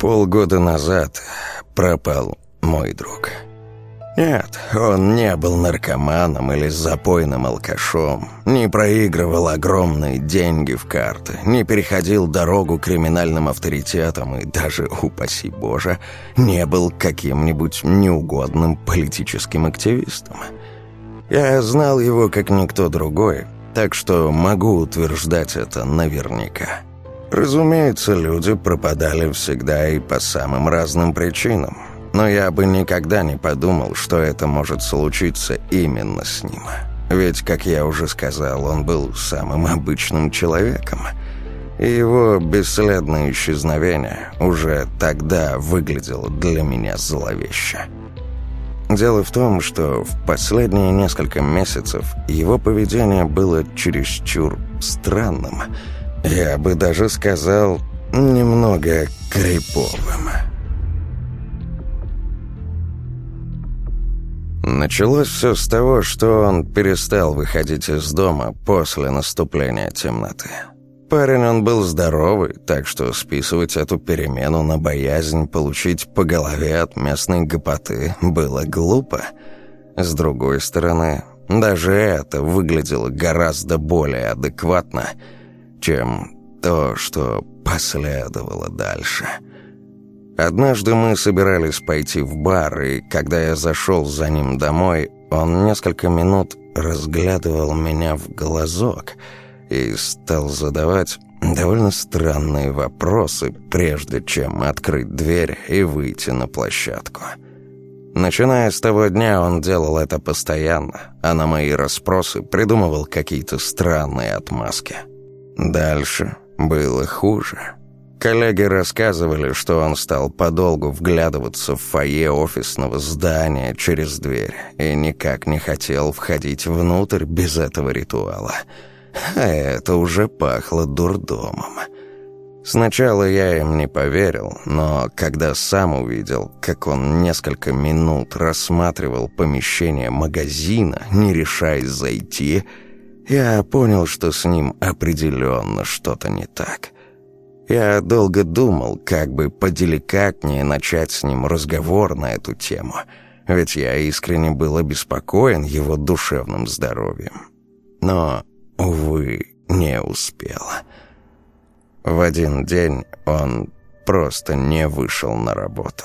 Полгода назад пропал мой друг. Нет, он не был наркоманом или запойным алкашом, не проигрывал огромные деньги в карты, не переходил дорогу криминальным авторитетам и даже, упаси Боже, не был каким-нибудь неугодным политическим активистом. Я знал его как никто другой, так что могу утверждать это наверняка. Разумеется, люди пропадали всегда и по самым разным причинам, но я бы никогда не подумал, что это может случиться именно с ним. Ведь, как я уже сказал, он был самым обычным человеком. И его бесследное исчезновение уже тогда выглядело для меня зловеще. Дело в том, что в последние несколько месяцев его поведение было чересчур странным. Я бы даже сказал, немного криповым. Началось все с того, что он перестал выходить из дома после наступления темноты. Парень он был здоровый, так что списывать эту перемену на боязнь получить по голове от местной гопоты было глупо. С другой стороны, даже это выглядело гораздо более адекватно, чем то, что последовало дальше – Однажды мы собирались пойти в бар, и когда я зашел за ним домой, он несколько минут разглядывал меня в глазок и стал задавать довольно странные вопросы, прежде чем открыть дверь и выйти на площадку. Начиная с того дня он делал это постоянно, а на мои расспросы придумывал какие-то странные отмазки. Дальше было хуже. Коллеги рассказывали, что он стал подолгу вглядываться в фойе офисного здания через дверь и никак не хотел входить внутрь без этого ритуала. А это уже пахло дурдомом. Сначала я им не поверил, но когда сам увидел, как он несколько минут рассматривал помещение магазина, не решаясь зайти, я понял, что с ним определенно что-то не так. Я долго думал, как бы поделикатнее начать с ним разговор на эту тему, ведь я искренне был обеспокоен его душевным здоровьем. Но, увы, не успел. В один день он просто не вышел на работу.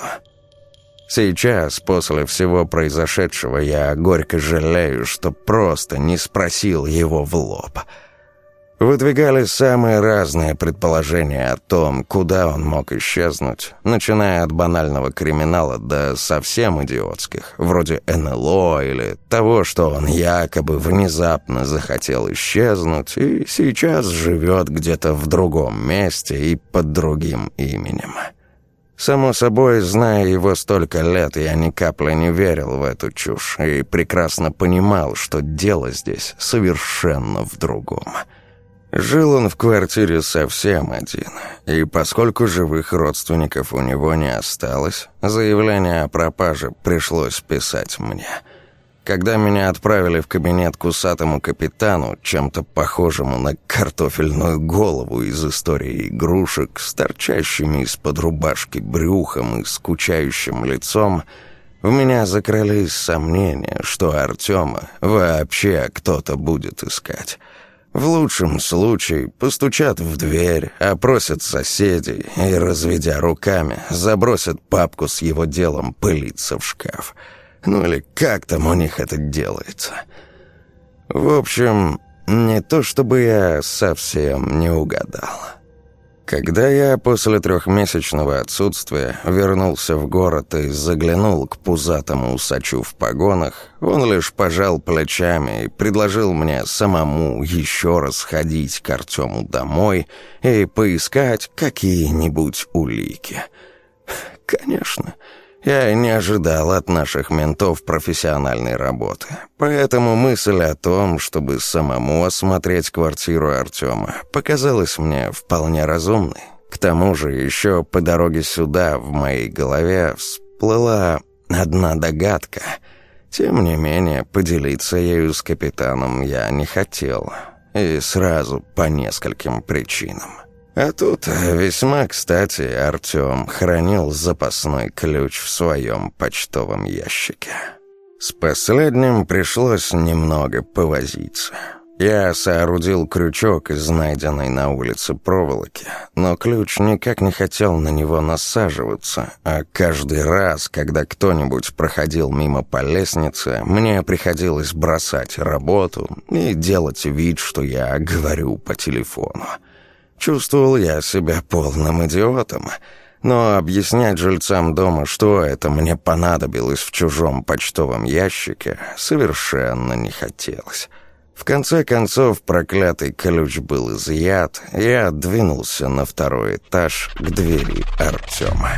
Сейчас, после всего произошедшего, я горько жалею, что просто не спросил его в лоб — Выдвигали самые разные предположения о том, куда он мог исчезнуть, начиная от банального криминала до совсем идиотских, вроде НЛО или того, что он якобы внезапно захотел исчезнуть и сейчас живет где-то в другом месте и под другим именем. Само собой, зная его столько лет, я ни капли не верил в эту чушь и прекрасно понимал, что дело здесь совершенно в другом — Жил он в квартире совсем один, и поскольку живых родственников у него не осталось, заявление о пропаже пришлось писать мне. Когда меня отправили в кабинет к усатому капитану, чем-то похожему на картофельную голову из истории игрушек, с торчащими из-под рубашки брюхом и скучающим лицом, у меня закрылись сомнения, что Артема вообще кто-то будет искать. В лучшем случае постучат в дверь, опросят соседей и, разведя руками, забросят папку с его делом пылиться в шкаф. Ну или как там у них это делается. В общем, не то чтобы я совсем не угадал. Когда я после трехмесячного отсутствия вернулся в город и заглянул к пузатому усачу в погонах, он лишь пожал плечами и предложил мне самому еще раз ходить к Артему домой и поискать какие-нибудь улики. Конечно, я не ожидал от наших ментов профессиональной работы. Поэтому мысль о том, чтобы самому осмотреть квартиру Артема, показалась мне вполне разумной. К тому же еще по дороге сюда в моей голове всплыла одна догадка. Тем не менее, поделиться ею с капитаном я не хотел. И сразу по нескольким причинам. А тут весьма кстати Артем хранил запасной ключ в своем почтовом ящике. С последним пришлось немного повозиться. Я соорудил крючок из найденной на улице проволоки, но ключ никак не хотел на него насаживаться, а каждый раз, когда кто-нибудь проходил мимо по лестнице, мне приходилось бросать работу и делать вид, что я говорю по телефону. Чувствовал я себя полным идиотом, но объяснять жильцам дома, что это мне понадобилось в чужом почтовом ящике, совершенно не хотелось. В конце концов, проклятый ключ был изъят, и я двинулся на второй этаж к двери Артема.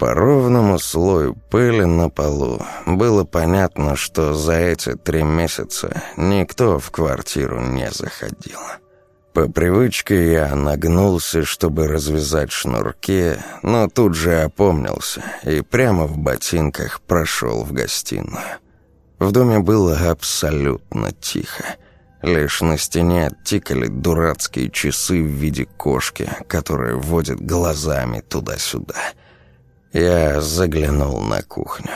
По ровному слою пыли на полу было понятно, что за эти три месяца никто в квартиру не заходил. По привычке я нагнулся, чтобы развязать шнурки, но тут же опомнился и прямо в ботинках прошел в гостиную. В доме было абсолютно тихо. Лишь на стене тикали дурацкие часы в виде кошки, которая водит глазами туда-сюда. Я заглянул на кухню.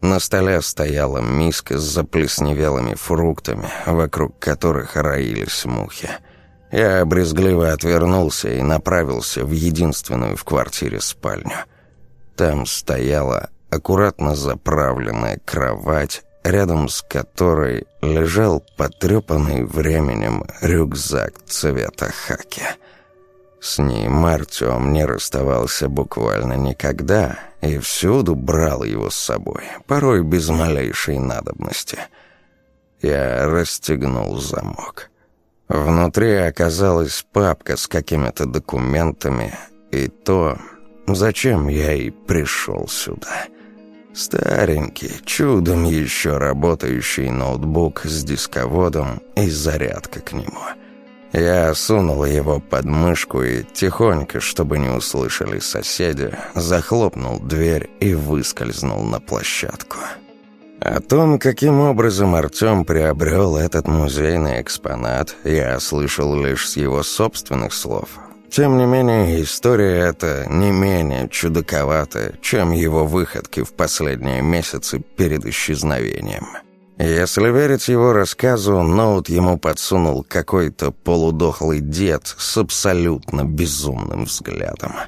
На столе стояла миска с заплесневелыми фруктами, вокруг которых роились мухи. Я брезгливо отвернулся и направился в единственную в квартире спальню. Там стояла аккуратно заправленная кровать, рядом с которой лежал потрепанный временем рюкзак цвета хаки. С ним Артем не расставался буквально никогда и всюду брал его с собой, порой без малейшей надобности. Я расстегнул замок. Внутри оказалась папка с какими-то документами и то, зачем я и пришел сюда. Старенький, чудом еще работающий ноутбук с дисководом и зарядка к нему. Я сунул его под мышку и тихонько, чтобы не услышали соседи, захлопнул дверь и выскользнул на площадку. О том, каким образом Артем приобрел этот музейный экспонат, я слышал лишь с его собственных слов. Тем не менее, история эта не менее чудаковатая, чем его выходки в последние месяцы перед исчезновением. Если верить его рассказу, ноут ему подсунул какой-то полудохлый дед с абсолютно безумным взглядом –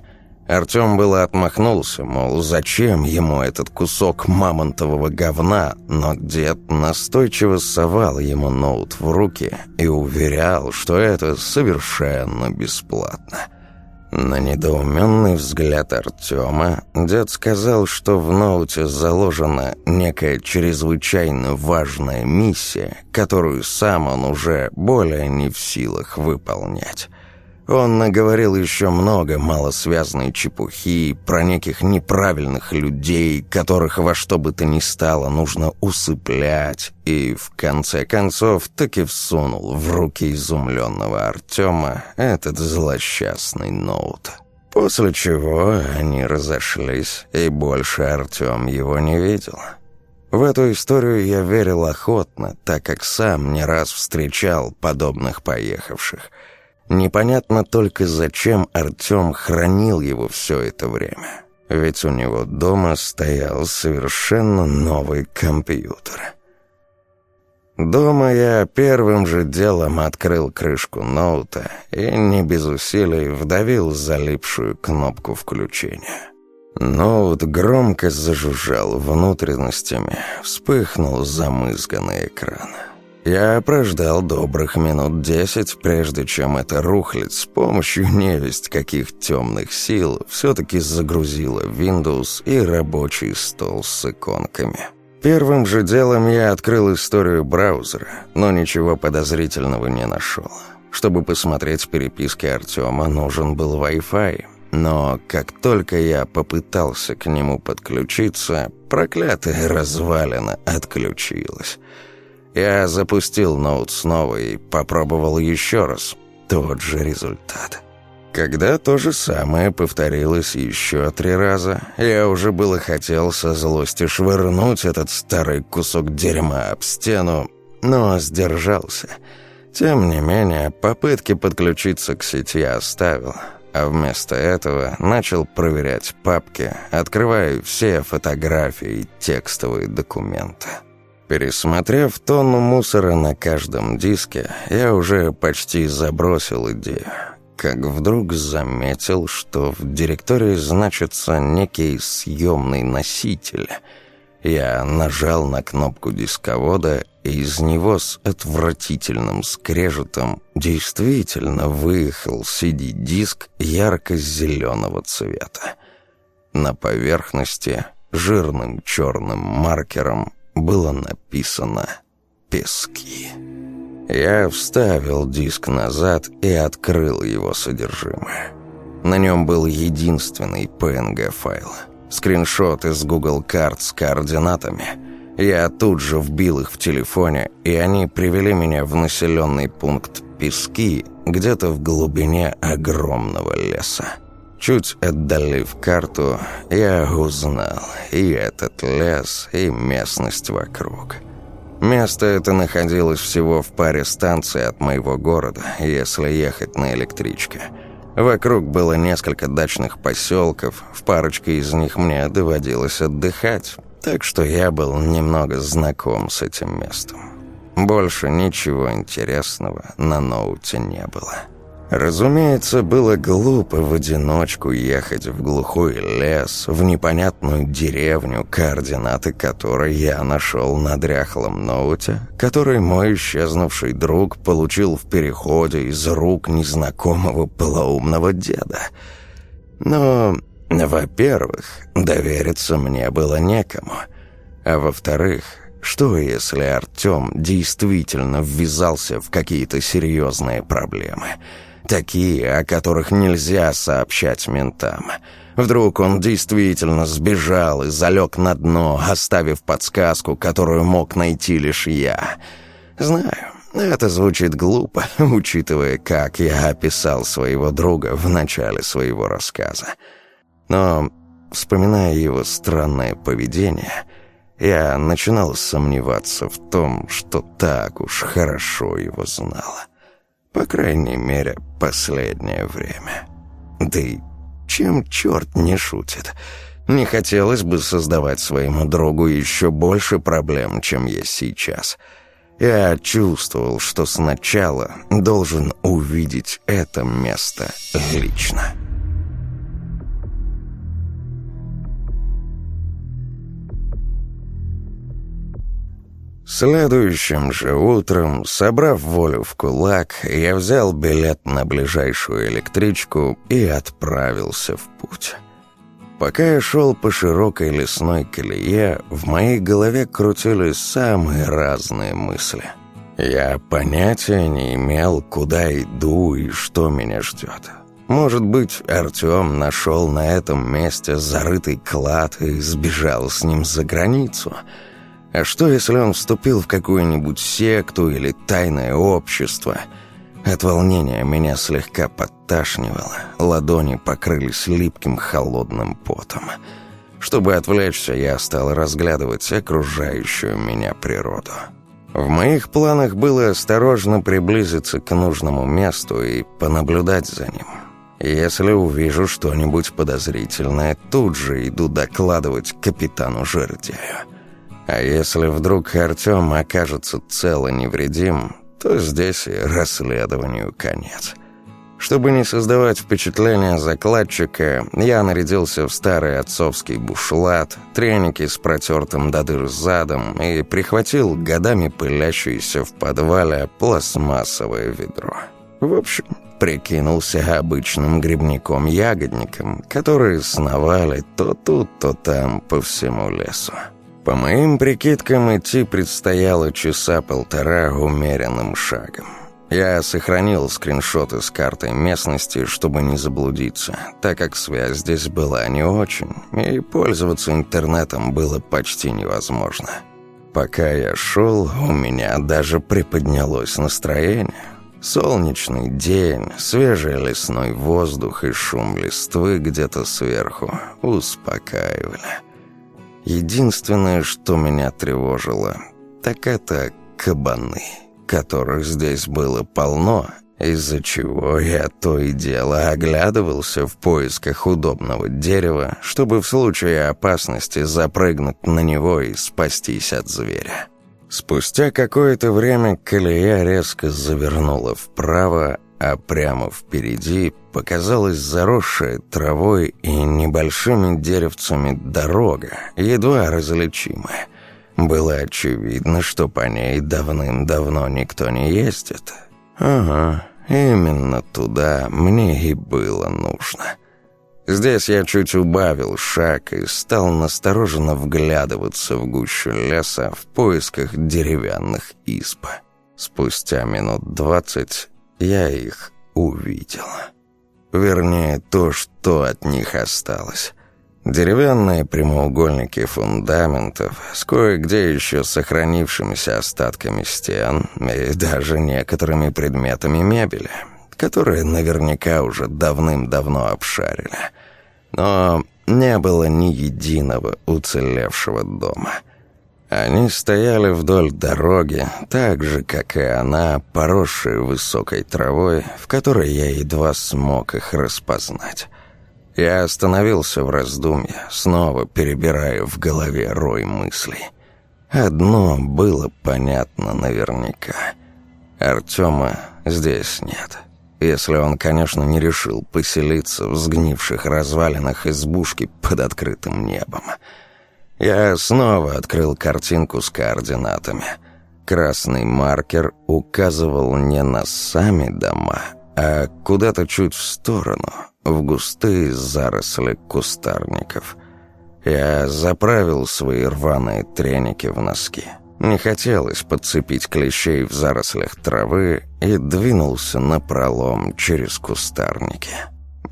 Артем было отмахнулся, мол, зачем ему этот кусок мамонтового говна, но дед настойчиво совал ему ноут в руки и уверял, что это совершенно бесплатно. На недоуменный взгляд Артема дед сказал, что в ноуте заложена некая чрезвычайно важная миссия, которую сам он уже более не в силах выполнять. Он наговорил еще много малосвязанной чепухи про неких неправильных людей, которых во что бы то ни стало нужно усыплять, и в конце концов таки всунул в руки изумленного Артема этот злосчастный ноут. После чего они разошлись, и больше Артем его не видел. В эту историю я верил охотно, так как сам не раз встречал подобных поехавших – Непонятно только, зачем Артем хранил его все это время. Ведь у него дома стоял совершенно новый компьютер. Дома я первым же делом открыл крышку ноута и не без усилий вдавил залипшую кнопку включения. Ноут громко зажужжал внутренностями, вспыхнул замызганный экран. Я прождал добрых минут десять, прежде чем эта рухлядь с помощью невесть каких темных сил все-таки загрузила Windows и рабочий стол с иконками. Первым же делом я открыл историю браузера, но ничего подозрительного не нашел. Чтобы посмотреть переписки Артема, нужен был Wi-Fi. Но как только я попытался к нему подключиться, проклятая развалина отключилась. Я запустил ноут снова и попробовал еще раз. Тот же результат. Когда то же самое повторилось еще три раза, я уже было хотел со злости швырнуть этот старый кусок дерьма об стену, но сдержался. Тем не менее, попытки подключиться к сети оставил, а вместо этого начал проверять папки, открывая все фотографии и текстовые документы. Пересмотрев тонну мусора на каждом диске, я уже почти забросил идею, как вдруг заметил, что в директории значится некий съемный носитель — я нажал на кнопку дисковода, и из него с отвратительным скрежетом действительно выехал CD-диск ярко-зеленого цвета. На поверхности жирным черным маркером было написано «Пески». Я вставил диск назад и открыл его содержимое. На нем был единственный PNG-файл — скриншот из Google карт с координатами. Я тут же вбил их в телефоне, и они привели меня в населенный пункт Пески, где-то в глубине огромного леса. Чуть отдалив карту, я узнал и этот лес, и местность вокруг. Место это находилось всего в паре станций от моего города, если ехать на электричке – Вокруг было несколько дачных поселков, в парочке из них мне доводилось отдыхать, так что я был немного знаком с этим местом. Больше ничего интересного на ноуте не было. Разумеется, было глупо в одиночку ехать в глухой лес, в непонятную деревню, координаты которой я нашел на дряхлом ноуте, который мой исчезнувший друг получил в переходе из рук незнакомого полоумного деда. Но, во-первых, довериться мне было некому, а во-вторых, что если Артем действительно ввязался в какие-то серьезные проблемы – Такие, о которых нельзя сообщать ментам. Вдруг он действительно сбежал и залег на дно, оставив подсказку, которую мог найти лишь я. Знаю, это звучит глупо, учитывая, как я описал своего друга в начале своего рассказа. Но, вспоминая его странное поведение, я начинал сомневаться в том, что так уж хорошо его знала. По крайней мере, последнее время. Да и чем черт не шутит? Не хотелось бы создавать своему другу еще больше проблем, чем есть сейчас. Я чувствовал, что сначала должен увидеть это место лично. Следующим же утром, собрав волю в кулак, я взял билет на ближайшую электричку и отправился в путь. Пока я шел по широкой лесной колее, в моей голове крутились самые разные мысли. Я понятия не имел, куда иду и что меня ждет. Может быть, Артем нашел на этом месте зарытый клад и сбежал с ним за границу — а что, если он вступил в какую-нибудь секту или тайное общество? От волнения меня слегка подташнивало, ладони покрылись липким холодным потом. Чтобы отвлечься, я стал разглядывать окружающую меня природу. В моих планах было осторожно приблизиться к нужному месту и понаблюдать за ним. Если увижу что-нибудь подозрительное, тут же иду докладывать капитану Жердяю. А если вдруг Артем окажется цел и невредим, то здесь и расследованию конец. Чтобы не создавать впечатление закладчика, я нарядился в старый отцовский бушлат, треники с протертым до дыр задом и прихватил годами пылящееся в подвале пластмассовое ведро. В общем, прикинулся обычным грибником-ягодником, которые сновали то тут, то там по всему лесу. По моим прикидкам, идти предстояло часа полтора умеренным шагом. Я сохранил скриншоты с картой местности, чтобы не заблудиться, так как связь здесь была не очень, и пользоваться интернетом было почти невозможно. Пока я шел, у меня даже приподнялось настроение. Солнечный день, свежий лесной воздух и шум листвы где-то сверху успокаивали. Единственное, что меня тревожило, так это кабаны. которых здесь было полно, из-за чего я то и дело оглядывался в поисках удобного дерева, чтобы в случае опасности запрыгнуть на него и спастись от зверя. Спустя какое-то время колея резко завернула вправо, а прямо впереди показалась заросшая травой и небольшими деревцами дорога, едва различимая. Было очевидно, что по ней давным-давно никто не ездит. Ага, именно туда мне и было нужно. Здесь я чуть убавил шаг и стал настороженно вглядываться в гущу леса в поисках деревянных исп. Спустя минут двадцать я их увидел. Вернее, то, что от них осталось. Деревянные прямоугольники фундаментов с кое-где еще сохранившимися остатками стен и даже некоторыми предметами мебели, которые наверняка уже давным-давно обшарили. Но не было ни единого уцелевшего дома. Они стояли вдоль дороги, так же, как и она, поросшие высокой травой, в которой я едва смог их распознать. Я остановился в раздумье, снова перебирая в голове рой мыслей. Одно было понятно наверняка. Артема здесь нет. Если он, конечно, не решил поселиться в сгнивших развалинах избушки под открытым небом. Я снова открыл картинку с координатами. Красный маркер указывал не на сами дома, а куда-то чуть в сторону, в густые заросли кустарников. Я заправил свои рваные треники в носки. Не хотелось подцепить клещей в зарослях травы и двинулся на пролом через кустарники.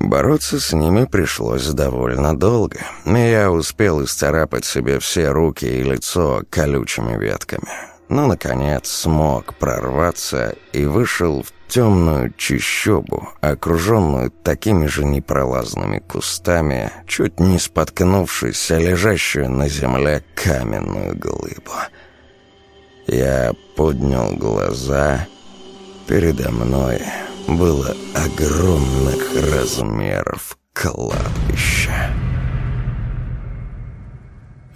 Бороться с ними пришлось довольно долго. Я успел исцарапать себе все руки и лицо колючими ветками но, наконец, смог прорваться и вышел в темную чащобу, окруженную такими же непролазными кустами, чуть не споткнувшись о лежащую на земле каменную глыбу. Я поднял глаза. Передо мной было огромных размеров кладбище.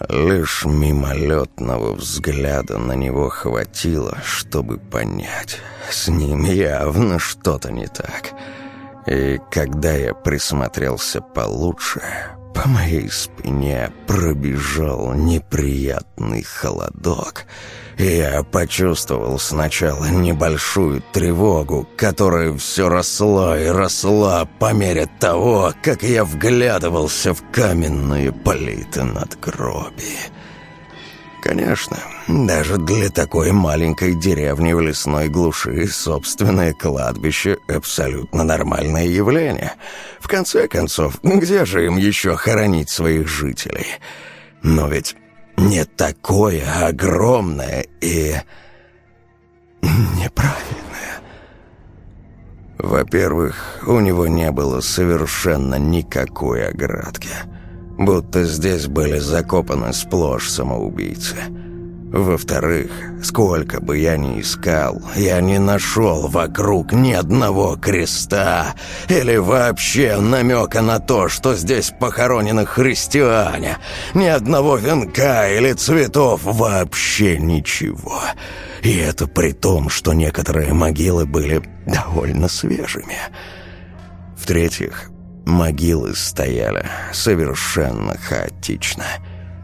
Лишь мимолетного взгляда на него хватило, чтобы понять, с ним явно что-то не так. И когда я присмотрелся получше, по моей спине пробежал неприятный холодок — я почувствовал сначала небольшую тревогу, которая все росла и росла по мере того, как я вглядывался в каменные плиты надгробий. Конечно, даже для такой маленькой деревни в лесной глуши собственное кладбище — абсолютно нормальное явление. В конце концов, где же им еще хоронить своих жителей? Но ведь не такое огромное и неправильное. Во-первых, у него не было совершенно никакой оградки, будто здесь были закопаны сплошь самоубийцы. Во-вторых, сколько бы я ни искал, я не нашел вокруг ни одного креста или вообще намека на то, что здесь похоронены христиане, ни одного венка или цветов, вообще ничего. И это при том, что некоторые могилы были довольно свежими. В-третьих, могилы стояли совершенно хаотично –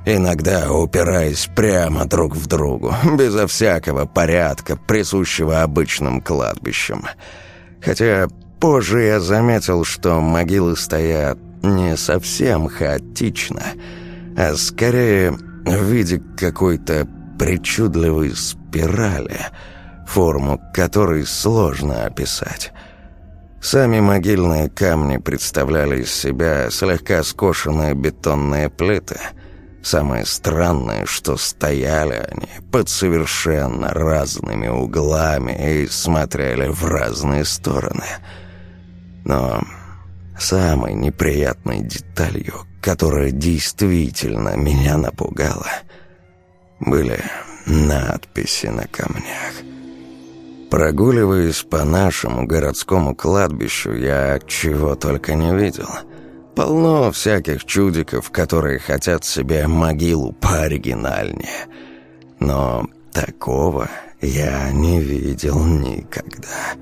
иногда упираясь прямо друг в другу, безо всякого порядка, присущего обычным кладбищам. Хотя позже я заметил, что могилы стоят не совсем хаотично, а скорее в виде какой-то причудливой спирали, форму которой сложно описать. Сами могильные камни представляли из себя слегка скошенные бетонные плиты — Самое странное, что стояли они под совершенно разными углами и смотрели в разные стороны. Но самой неприятной деталью, которая действительно меня напугала, были надписи на камнях. Прогуливаясь по нашему городскому кладбищу, я чего только не видел. Полно всяких чудиков, которые хотят себе могилу пооригинальнее. Но такого я не видел никогда.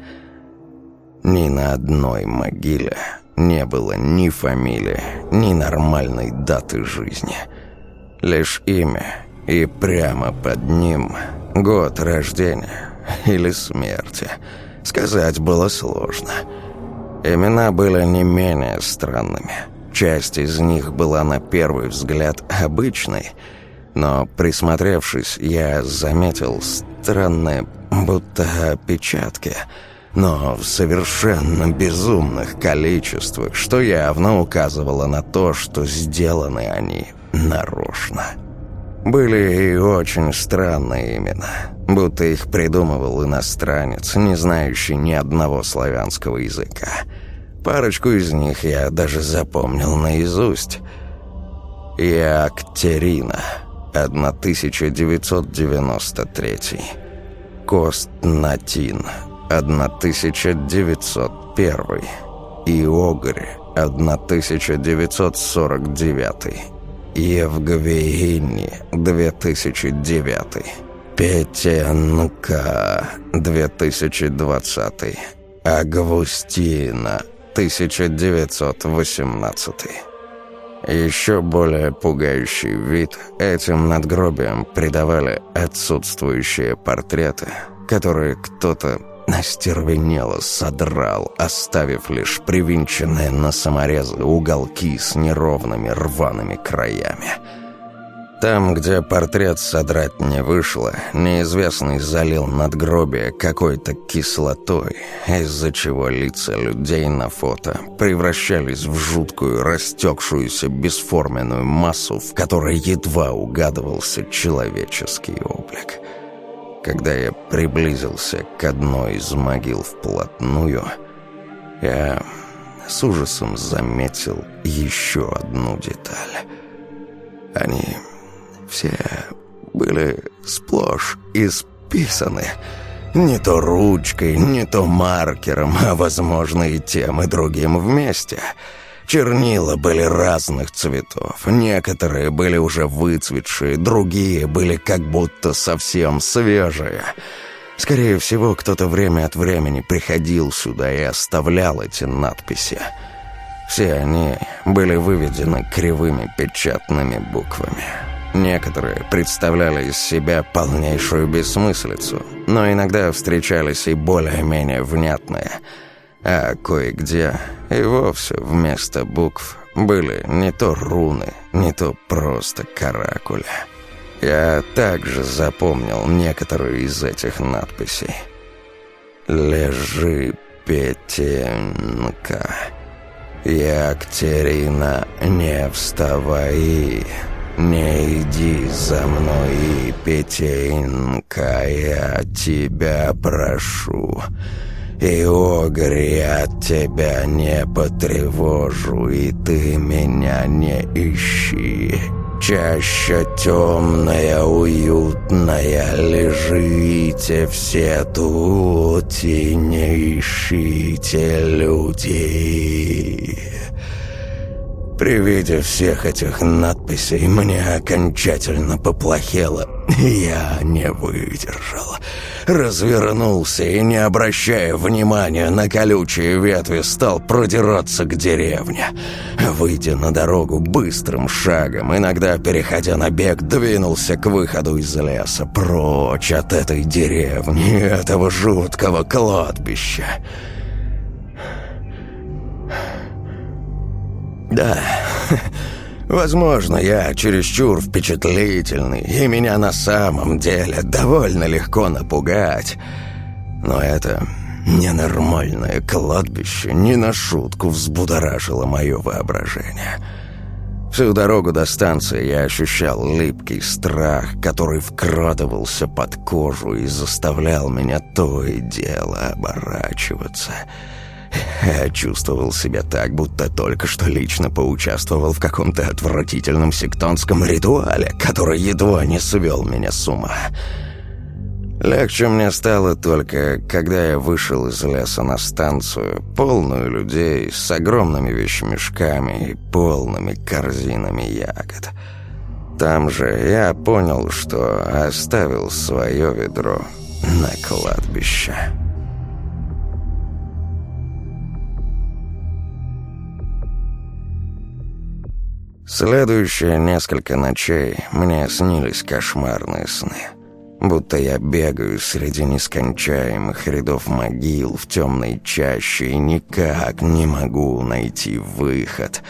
Ни на одной могиле не было ни фамилии, ни нормальной даты жизни. Лишь имя, и прямо под ним год рождения или смерти. Сказать было сложно. Имена были не менее странными. Часть из них была на первый взгляд обычной, но, присмотревшись, я заметил странные, будто опечатки, но в совершенно безумных количествах, что явно указывало на то, что сделаны они нарочно. Были и очень странные имена, будто их придумывал иностранец, не знающий ни одного славянского языка. Парочку из них я даже запомнил наизусть. Яктерина, 1993. Костнатин, 1901. Иогрь, 1949. Евгвейни, 2009. Петенка, 2020. Агвустина, 1918. Еще более пугающий вид этим надгробиям придавали отсутствующие портреты, которые кто-то настервенело содрал, оставив лишь привинченные на саморезы уголки с неровными рваными краями. Там, где портрет содрать не вышло, неизвестный залил надгробие какой-то кислотой, из-за чего лица людей на фото превращались в жуткую, растекшуюся бесформенную массу, в которой едва угадывался человеческий облик. Когда я приблизился к одной из могил вплотную, я с ужасом заметил еще одну деталь. Они все были сплошь исписаны. Не то ручкой, не то маркером, а, возможно, и тем, и другим вместе — Чернила были разных цветов. Некоторые были уже выцветшие, другие были как будто совсем свежие. Скорее всего, кто-то время от времени приходил сюда и оставлял эти надписи. Все они были выведены кривыми печатными буквами. Некоторые представляли из себя полнейшую бессмыслицу, но иногда встречались и более-менее внятные – а кое-где и вовсе вместо букв были не то руны, не то просто каракули. Я также запомнил некоторые из этих надписей. «Лежи, Петенка, Яктерина, не вставай, не иди за мной, Петенка, я тебя прошу». И огри от тебя не потревожу, и ты меня не ищи. Чаще темная, уютная, лежите все тут и не ищите людей. При виде всех этих надписей мне окончательно поплохело, я не выдержал развернулся и, не обращая внимания на колючие ветви, стал продираться к деревне. Выйдя на дорогу быстрым шагом, иногда переходя на бег, двинулся к выходу из леса, прочь от этой деревни, этого жуткого кладбища. Да, Возможно, я чересчур впечатлительный, и меня на самом деле довольно легко напугать. Но это ненормальное кладбище не на шутку взбудоражило мое воображение. Всю дорогу до станции я ощущал липкий страх, который вкрадывался под кожу и заставлял меня то и дело оборачиваться — чувствовал себя так, будто только что лично поучаствовал в каком-то отвратительном сектантском ритуале, который едва не свел меня с ума. Легче мне стало только, когда я вышел из леса на станцию, полную людей, с огромными вещмешками и полными корзинами ягод. Там же я понял, что оставил свое ведро на кладбище. Следующие несколько ночей мне снились кошмарные сны. Будто я бегаю среди нескончаемых рядов могил в темной чаще и никак не могу найти выход.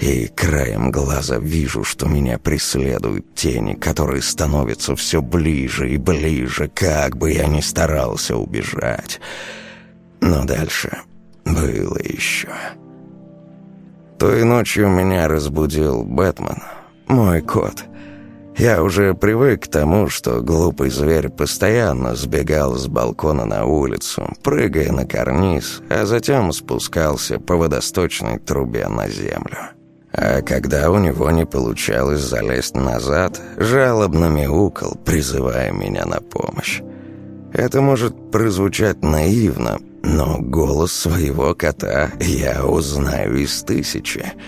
И краем глаза вижу, что меня преследуют тени, которые становятся все ближе и ближе, как бы я ни старался убежать. Но дальше было еще. Той ночью меня разбудил Бэтмен, мой кот — я уже привык к тому, что глупый зверь постоянно сбегал с балкона на улицу, прыгая на карниз, а затем спускался по водосточной трубе на землю. А когда у него не получалось залезть назад, жалобно мяукал, призывая меня на помощь. Это может прозвучать наивно, но голос своего кота я узнаю из тысячи —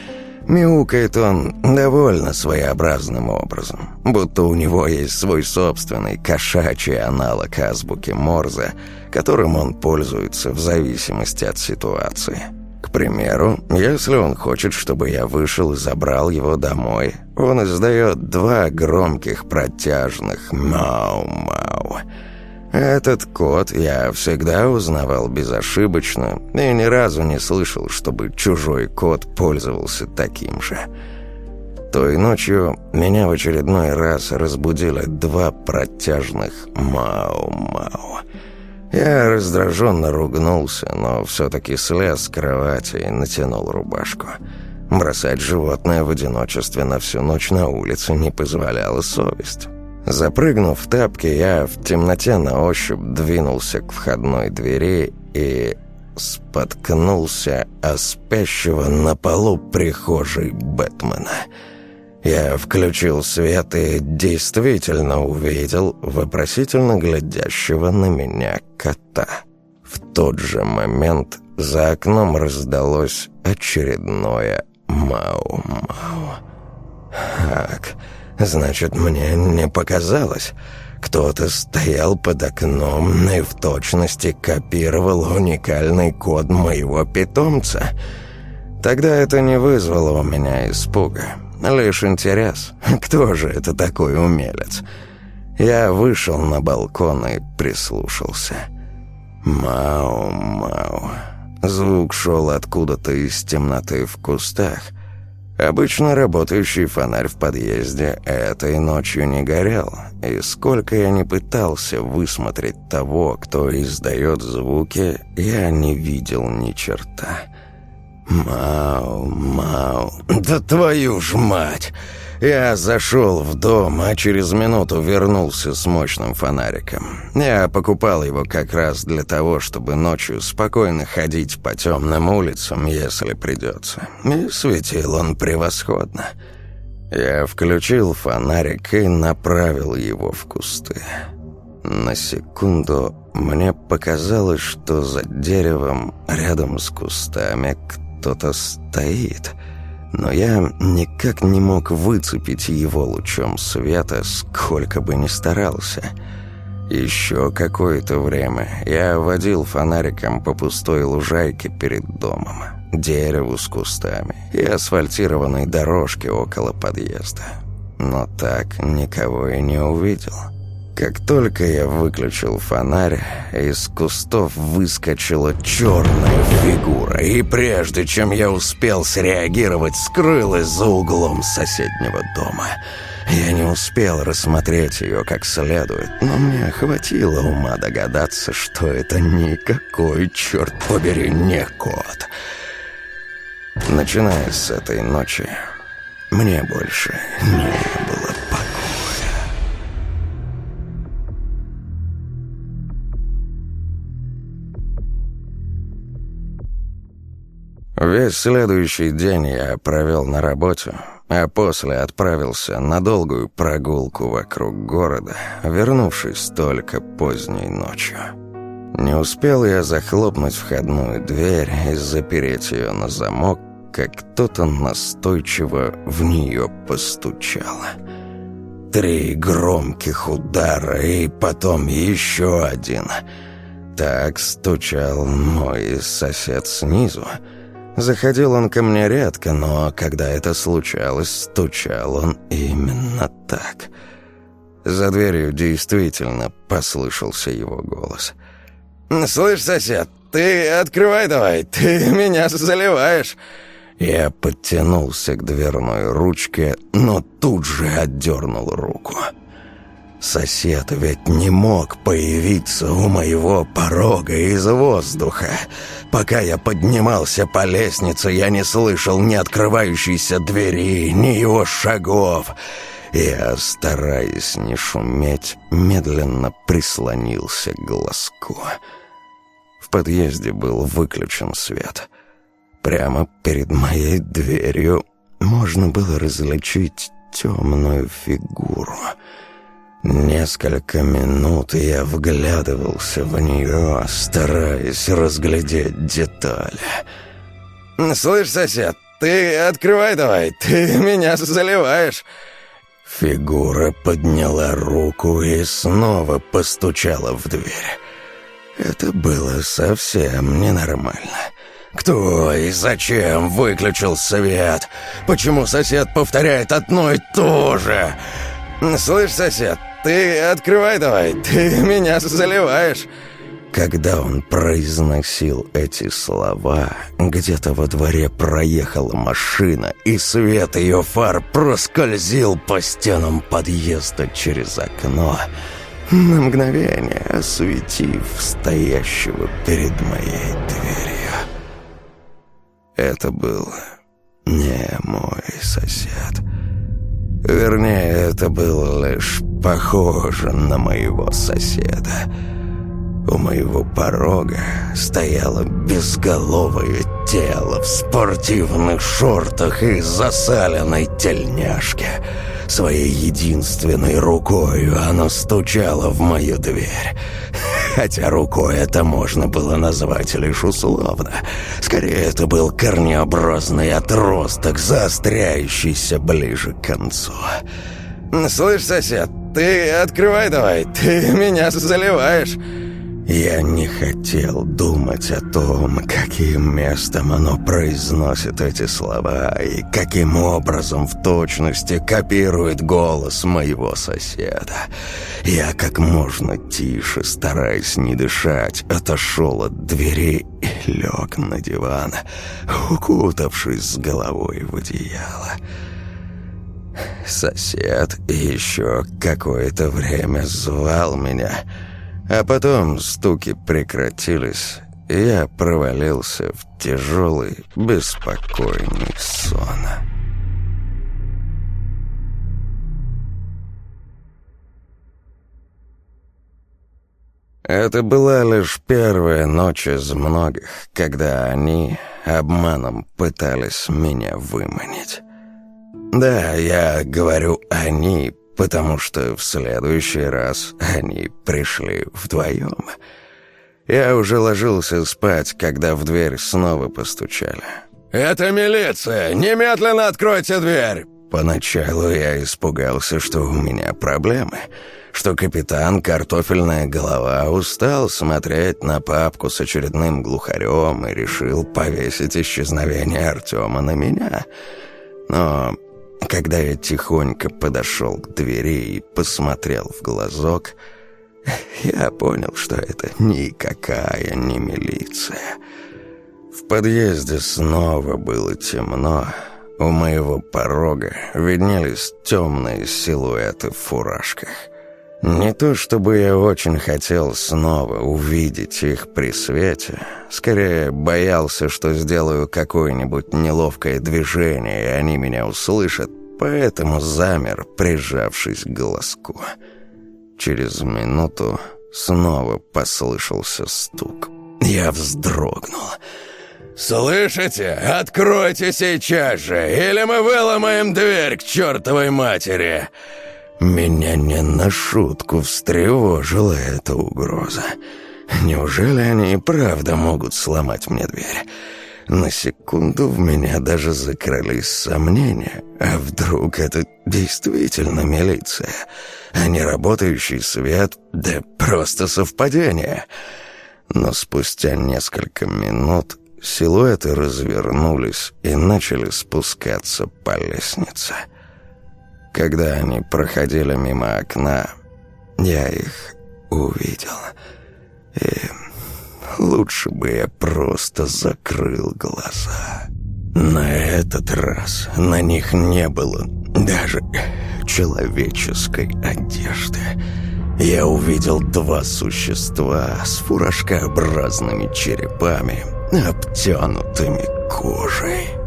Мяукает он довольно своеобразным образом, будто у него есть свой собственный кошачий аналог азбуки Морзе, которым он пользуется в зависимости от ситуации. К примеру, если он хочет, чтобы я вышел и забрал его домой, он издает два громких протяжных «мау-мау». Этот код я всегда узнавал безошибочно и ни разу не слышал, чтобы чужой кот пользовался таким же. Той ночью меня в очередной раз разбудили два протяжных «мау-мау». Я раздраженно ругнулся, но все-таки слез с кровати и натянул рубашку. Бросать животное в одиночестве на всю ночь на улице не позволяла совесть. Запрыгнув в тапки, я в темноте на ощупь двинулся к входной двери и споткнулся о спящего на полу прихожей Бэтмена. Я включил свет и действительно увидел вопросительно глядящего на меня кота. В тот же момент за окном раздалось очередное «Мау-мау». «Ак...» Значит, мне не показалось. Кто-то стоял под окном и в точности копировал уникальный код моего питомца. Тогда это не вызвало у меня испуга. Лишь интерес. Кто же это такой умелец? Я вышел на балкон и прислушался. Мау-мау. Звук шел откуда-то из темноты в кустах. Обычно работающий фонарь в подъезде этой ночью не горел, и сколько я не пытался высмотреть того, кто издает звуки, я не видел ни черта. «Мау, мау, да твою ж мать!» Я зашел в дом, а через минуту вернулся с мощным фонариком. Я покупал его как раз для того, чтобы ночью спокойно ходить по темным улицам, если придется. И светил он превосходно. Я включил фонарик и направил его в кусты. На секунду мне показалось, что за деревом рядом с кустами кто-то стоит — но я никак не мог выцепить его лучом света, сколько бы ни старался. Еще какое-то время я водил фонариком по пустой лужайке перед домом, дереву с кустами и асфальтированной дорожке около подъезда. Но так никого и не увидел. Как только я выключил фонарь, из кустов выскочила черная фигура, и прежде чем я успел среагировать, скрылась за углом соседнего дома. Я не успел рассмотреть ее как следует, но мне хватило ума догадаться, что это никакой, черт побери, не кот. Начиная с этой ночи, мне больше не было Весь следующий день я провел на работе, а после отправился на долгую прогулку вокруг города, вернувшись только поздней ночью. Не успел я захлопнуть входную дверь и запереть ее на замок, как кто-то настойчиво в нее постучал. Три громких удара и потом еще один. Так стучал мой сосед снизу. Заходил он ко мне редко, но когда это случалось, стучал он именно так. За дверью действительно послышался его голос. «Слышь, сосед, ты открывай давай, ты меня заливаешь!» Я подтянулся к дверной ручке, но тут же отдернул руку. Сосед ведь не мог появиться у моего порога из воздуха. Пока я поднимался по лестнице, я не слышал ни открывающейся двери, ни его шагов. Я, стараясь не шуметь, медленно прислонился к глазку. В подъезде был выключен свет — Прямо перед моей дверью можно было различить темную фигуру. Несколько минут я вглядывался в нее, стараясь разглядеть детали. «Слышь, сосед, ты открывай давай, ты меня заливаешь!» Фигура подняла руку и снова постучала в дверь. Это было совсем ненормально. Кто и зачем выключил свет? Почему сосед повторяет одно и то же? Слышь, сосед, ты открывай давай, ты меня заливаешь. Когда он произносил эти слова, где-то во дворе проехала машина, и свет ее фар проскользил по стенам подъезда через окно, на мгновение осветив стоящего перед моей дверью. Это был не мой сосед. Вернее, это было лишь похоже на моего соседа. У моего порога стояло безголовое тело в спортивных шортах и засаленной тельняшке. Своей единственной рукой оно стучало в мою дверь. Хотя рукой это можно было назвать лишь условно. Скорее, это был корнеобразный отросток, заостряющийся ближе к концу. «Слышь, сосед, ты открывай давай, ты меня заливаешь!» Я не хотел думать о том, каким местом оно произносит эти слова и каким образом в точности копирует голос моего соседа. Я как можно тише, стараясь не дышать, отошел от двери и лег на диван, укутавшись с головой в одеяло. Сосед еще какое-то время звал меня — а потом стуки прекратились, и я провалился в тяжелый, беспокойный сон. Это была лишь первая ночь из многих, когда они обманом пытались меня выманить. Да, я говорю «они», потому что в следующий раз они пришли вдвоем. Я уже ложился спать, когда в дверь снова постучали. «Это милиция! Немедленно откройте дверь!» Поначалу я испугался, что у меня проблемы, что капитан Картофельная Голова устал смотреть на папку с очередным глухарем и решил повесить исчезновение Артема на меня. Но когда я тихонько подошел к двери и посмотрел в глазок, я понял, что это никакая не милиция. В подъезде снова было темно. У моего порога виднелись темные силуэты в фуражках. Не то чтобы я очень хотел снова увидеть их при свете, скорее боялся, что сделаю какое-нибудь неловкое движение, и они меня услышат, поэтому замер, прижавшись к глазку. Через минуту снова послышался стук. Я вздрогнул. «Слышите? Откройте сейчас же, или мы выломаем дверь к чертовой матери!» Меня не на шутку встревожила эта угроза. Неужели они и правда могут сломать мне дверь? На секунду в меня даже закрылись сомнения. А вдруг это действительно милиция? А не работающий свет? Да просто совпадение. Но спустя несколько минут силуэты развернулись и начали спускаться по лестнице. Когда они проходили мимо окна, я их увидел. И лучше бы я просто закрыл глаза. На этот раз на них не было даже человеческой одежды. Я увидел два существа с фуражкообразными черепами, обтянутыми кожей.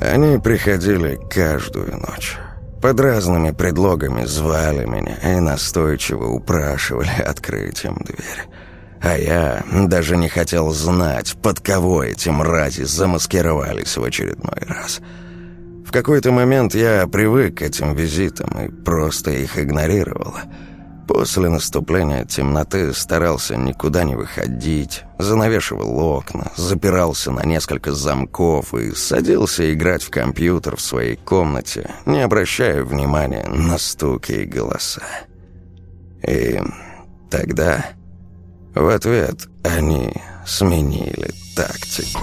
Они приходили каждую ночь. Под разными предлогами звали меня и настойчиво упрашивали открыть им дверь. А я даже не хотел знать, под кого эти мрази замаскировались в очередной раз. В какой-то момент я привык к этим визитам и просто их игнорировал – После наступления темноты старался никуда не выходить, занавешивал окна, запирался на несколько замков и садился играть в компьютер в своей комнате, не обращая внимания на стуки и голоса. И тогда в ответ они сменили тактику.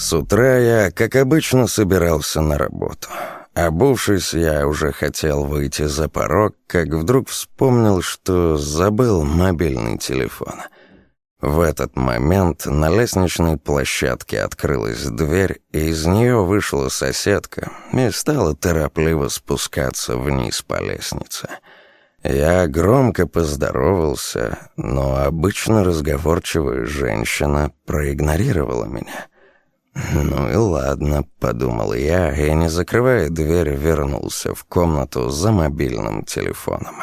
С утра я, как обычно, собирался на работу. Обувшись, я уже хотел выйти за порог, как вдруг вспомнил, что забыл мобильный телефон. В этот момент на лестничной площадке открылась дверь, и из нее вышла соседка и стала торопливо спускаться вниз по лестнице. Я громко поздоровался, но обычно разговорчивая женщина проигнорировала меня — «Ну и ладно», — подумал я, и, не закрывая дверь, вернулся в комнату за мобильным телефоном.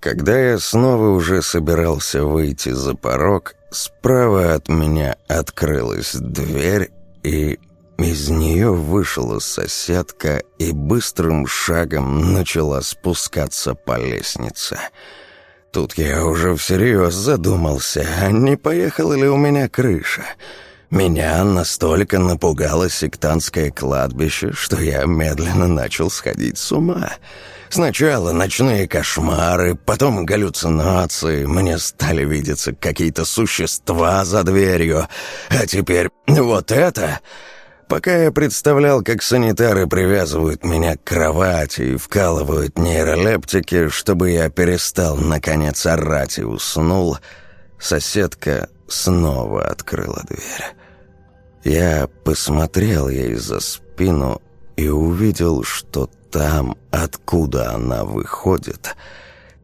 Когда я снова уже собирался выйти за порог, справа от меня открылась дверь, и из нее вышла соседка и быстрым шагом начала спускаться по лестнице. Тут я уже всерьез задумался, а не поехала ли у меня крыша — меня настолько напугало сектантское кладбище, что я медленно начал сходить с ума. Сначала ночные кошмары, потом галлюцинации, мне стали видеться какие-то существа за дверью, а теперь вот это... Пока я представлял, как санитары привязывают меня к кровати и вкалывают нейролептики, чтобы я перестал, наконец, орать и уснул, соседка снова открыла дверь. Я посмотрел ей за спину и увидел, что там, откуда она выходит,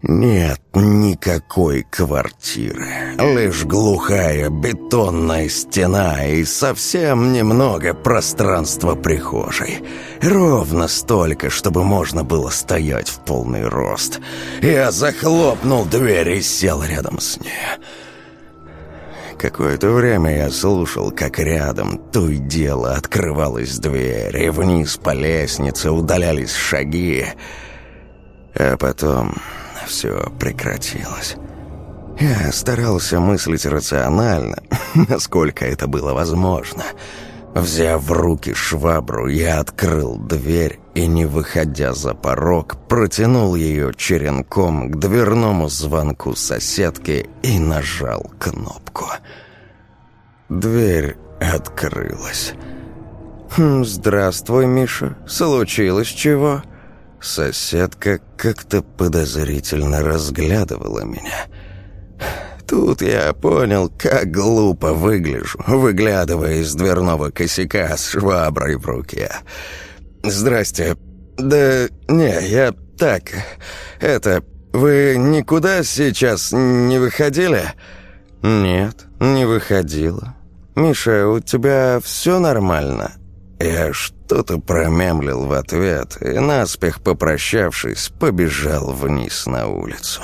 нет никакой квартиры. Лишь глухая бетонная стена и совсем немного пространства прихожей. Ровно столько, чтобы можно было стоять в полный рост. Я захлопнул дверь и сел рядом с ней. Какое-то время я слушал, как рядом то и дело открывалась дверь, и вниз по лестнице удалялись шаги. А потом все прекратилось. Я старался мыслить рационально, насколько это было возможно. Взяв в руки швабру, я открыл дверь и, не выходя за порог, протянул ее черенком к дверному звонку соседки и нажал кнопку. Дверь открылась. «Хм, «Здравствуй, Миша. Случилось чего?» Соседка как-то подозрительно разглядывала меня. Тут я понял, как глупо выгляжу, выглядывая из дверного косяка с шваброй в руке. «Здрасте. Да не, я так... Это... Вы никуда сейчас не выходили?» «Нет, не выходила. Миша, у тебя все нормально?» «Я что Тот и промямлил в ответ и, наспех попрощавшись, побежал вниз на улицу.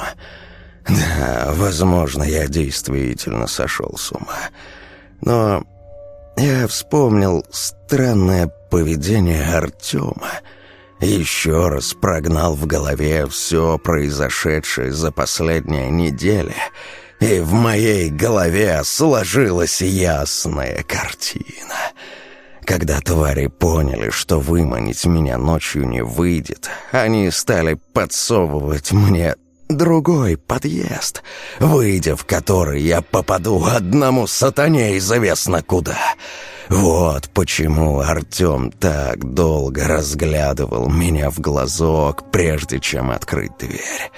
Да, возможно, я действительно сошел с ума. Но я вспомнил странное поведение Артема. Еще раз прогнал в голове все произошедшее за последние недели, и в моей голове сложилась ясная картина. Когда твари поняли, что выманить меня ночью не выйдет, они стали подсовывать мне другой подъезд, выйдя в который я попаду одному сатане известно куда. Вот почему Артем так долго разглядывал меня в глазок, прежде чем открыть дверь.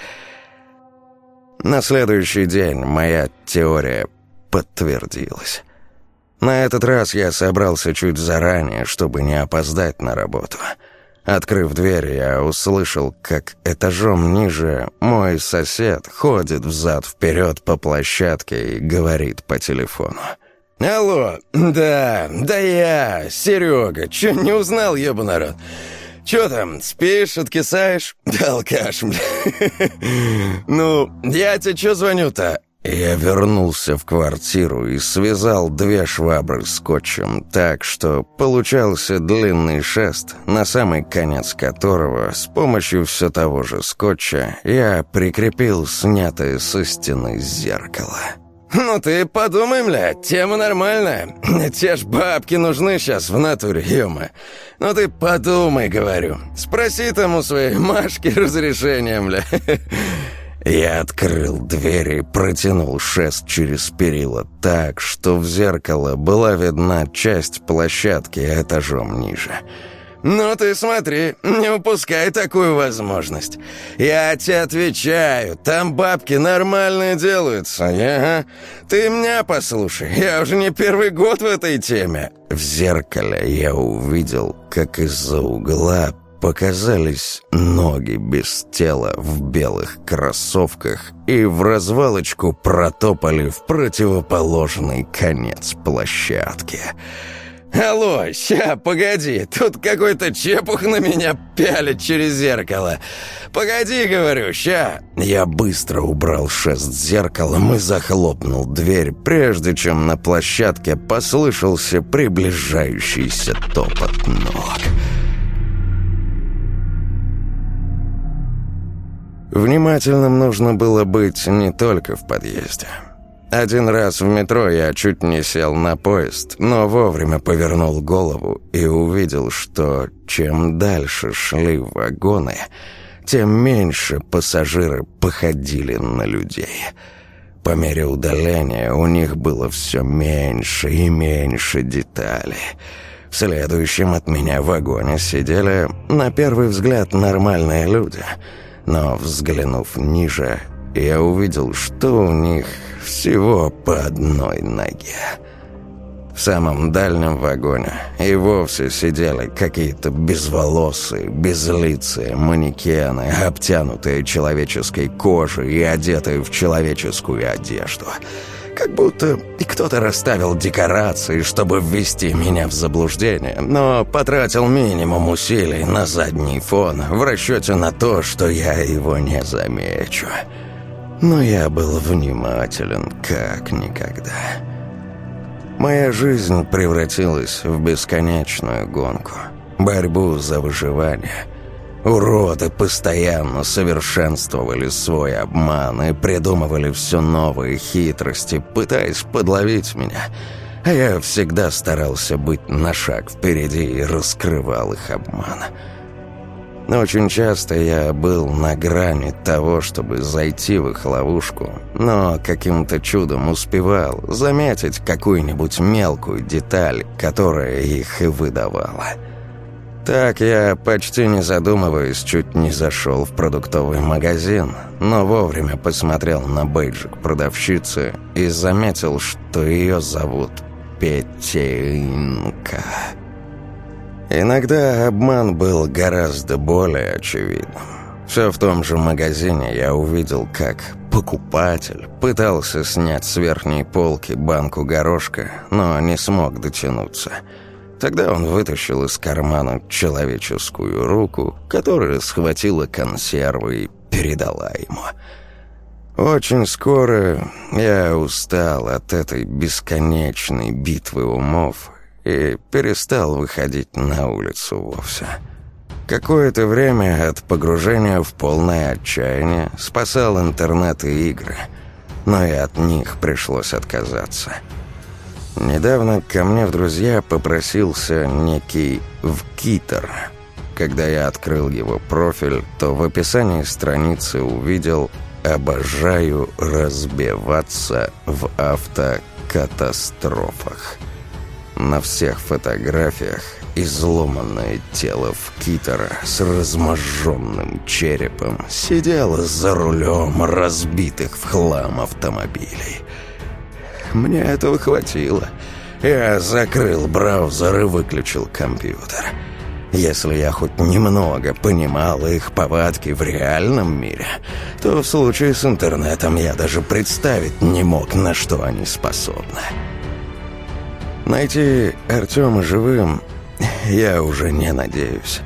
На следующий день моя теория подтвердилась. На этот раз я собрался чуть заранее, чтобы не опоздать на работу — Открыв дверь, я услышал, как этажом ниже мой сосед ходит взад-вперед по площадке и говорит по телефону. «Алло, да, да я, Серега, чё, не узнал, ёба народ? Чё там, спишь, откисаешь? Да, алкаш, бля. Ну, я тебе чё звоню-то? Я вернулся в квартиру и связал две швабры скотчем так, что получался длинный шест, на самый конец которого с помощью все того же скотча я прикрепил снятое со стены зеркало. «Ну ты подумай, бля, тема нормальная. Те ж бабки нужны сейчас в натуре, ёма. Ну ты подумай, говорю. Спроси там у своей Машки разрешения, бля». Я открыл дверь и протянул шест через перила так, что в зеркало была видна часть площадки этажом ниже. «Ну ты смотри, не упускай такую возможность. Я тебе отвечаю, там бабки нормальные делаются, ага. Ты меня послушай, я уже не первый год в этой теме». В зеркале я увидел, как из-за угла Показались ноги без тела в белых кроссовках и в развалочку протопали в противоположный конец площадки. «Алло, ща, погоди, тут какой-то чепух на меня пялит через зеркало. Погоди, говорю, ща!» Я быстро убрал шест зеркалом и захлопнул дверь, прежде чем на площадке послышался приближающийся топот ног. Внимательным нужно было быть не только в подъезде. Один раз в метро я чуть не сел на поезд, но вовремя повернул голову и увидел, что чем дальше шли вагоны, тем меньше пассажиры походили на людей. По мере удаления у них было все меньше и меньше деталей. В следующем от меня вагоне сидели, на первый взгляд, нормальные люди — но, взглянув ниже, я увидел, что у них всего по одной ноге. В самом дальнем вагоне и вовсе сидели какие-то безволосые, безлицые манекены, обтянутые человеческой кожей и одетые в человеческую одежду — как будто кто-то расставил декорации, чтобы ввести меня в заблуждение, но потратил минимум усилий на задний фон в расчете на то, что я его не замечу. Но я был внимателен как никогда. Моя жизнь превратилась в бесконечную гонку, борьбу за выживание — Уроды постоянно совершенствовали свой обман и придумывали все новые хитрости, пытаясь подловить меня. А я всегда старался быть на шаг впереди и раскрывал их обман. Но очень часто я был на грани того, чтобы зайти в их ловушку, но каким-то чудом успевал заметить какую-нибудь мелкую деталь, которая их и выдавала. Так я, почти не задумываясь, чуть не зашел в продуктовый магазин, но вовремя посмотрел на бейджик продавщицы и заметил, что ее зовут Петенька. Иногда обман был гораздо более очевидным. Все в том же магазине я увидел, как покупатель пытался снять с верхней полки банку горошка, но не смог дотянуться – Тогда он вытащил из кармана человеческую руку, которая схватила консервы и передала ему. Очень скоро я устал от этой бесконечной битвы умов и перестал выходить на улицу вовсе. Какое-то время от погружения в полное отчаяние спасал интернет и игры, но и от них пришлось отказаться. Недавно ко мне в друзья попросился некий Вкитер. Когда я открыл его профиль, то в описании страницы увидел «Обожаю разбиваться в автокатастрофах». На всех фотографиях изломанное тело Вкитера с разможженным черепом сидело за рулем разбитых в хлам автомобилей. Мне этого хватило. Я закрыл браузер и выключил компьютер. Если я хоть немного понимал их повадки в реальном мире, то в случае с интернетом я даже представить не мог, на что они способны. Найти Артема живым я уже не надеюсь,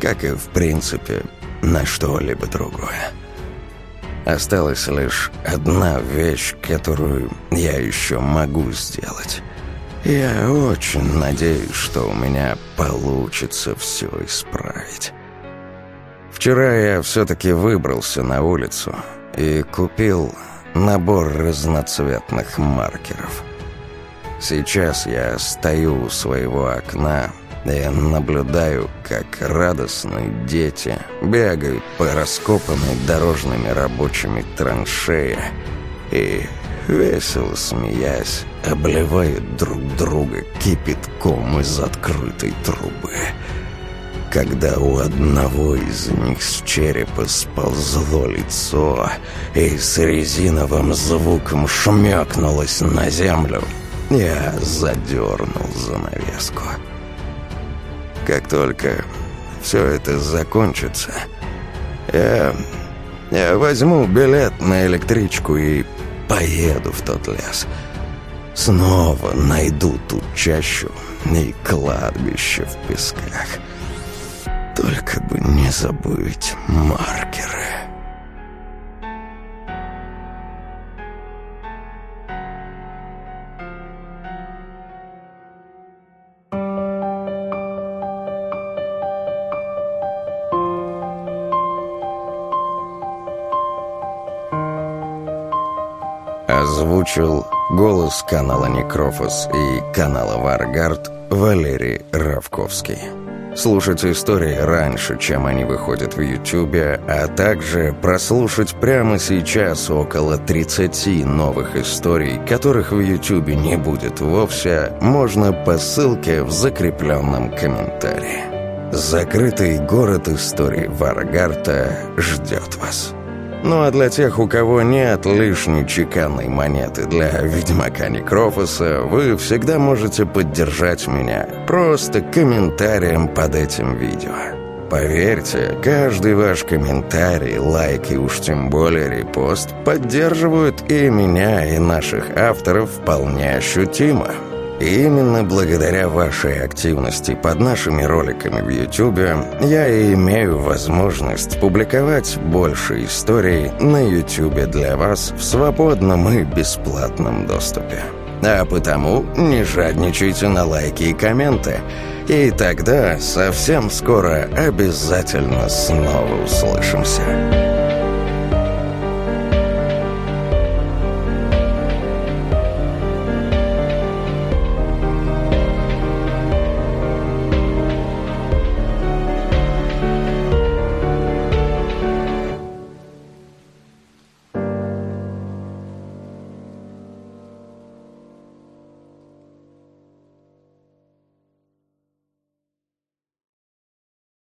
как и, в принципе, на что-либо другое. Осталась лишь одна вещь, которую я еще могу сделать. Я очень надеюсь, что у меня получится все исправить. Вчера я все-таки выбрался на улицу и купил набор разноцветных маркеров. Сейчас я стою у своего окна я наблюдаю, как радостные дети бегают по раскопанной дорожными рабочими траншеи и, весело смеясь, обливают друг друга кипятком из открытой трубы. Когда у одного из них с черепа сползло лицо и с резиновым звуком шмякнулось на землю, я задернул занавеску. Как только все это закончится, я, я возьму билет на электричку и поеду в тот лес. Снова найду ту чащу и кладбище в песках. Только бы не забыть маркеры. Озвучил голос канала Некрофос и канала Варгард Валерий Равковский. Слушать истории раньше, чем они выходят в Ютубе, а также прослушать прямо сейчас около 30 новых историй, которых в Ютубе не будет вовсе, можно по ссылке в закрепленном комментарии. Закрытый город истории Варгарта ждет вас. Ну а для тех, у кого нет лишней чеканной монеты для Ведьмака Некрофоса, вы всегда можете поддержать меня просто комментарием под этим видео. Поверьте, каждый ваш комментарий, лайк и уж тем более репост поддерживают и меня, и наших авторов вполне ощутимо. И именно благодаря вашей активности под нашими роликами в YouTube я и имею возможность публиковать больше историй на YouTube для вас в свободном и бесплатном доступе. А потому не жадничайте на лайки и комменты. И тогда совсем скоро обязательно снова услышимся.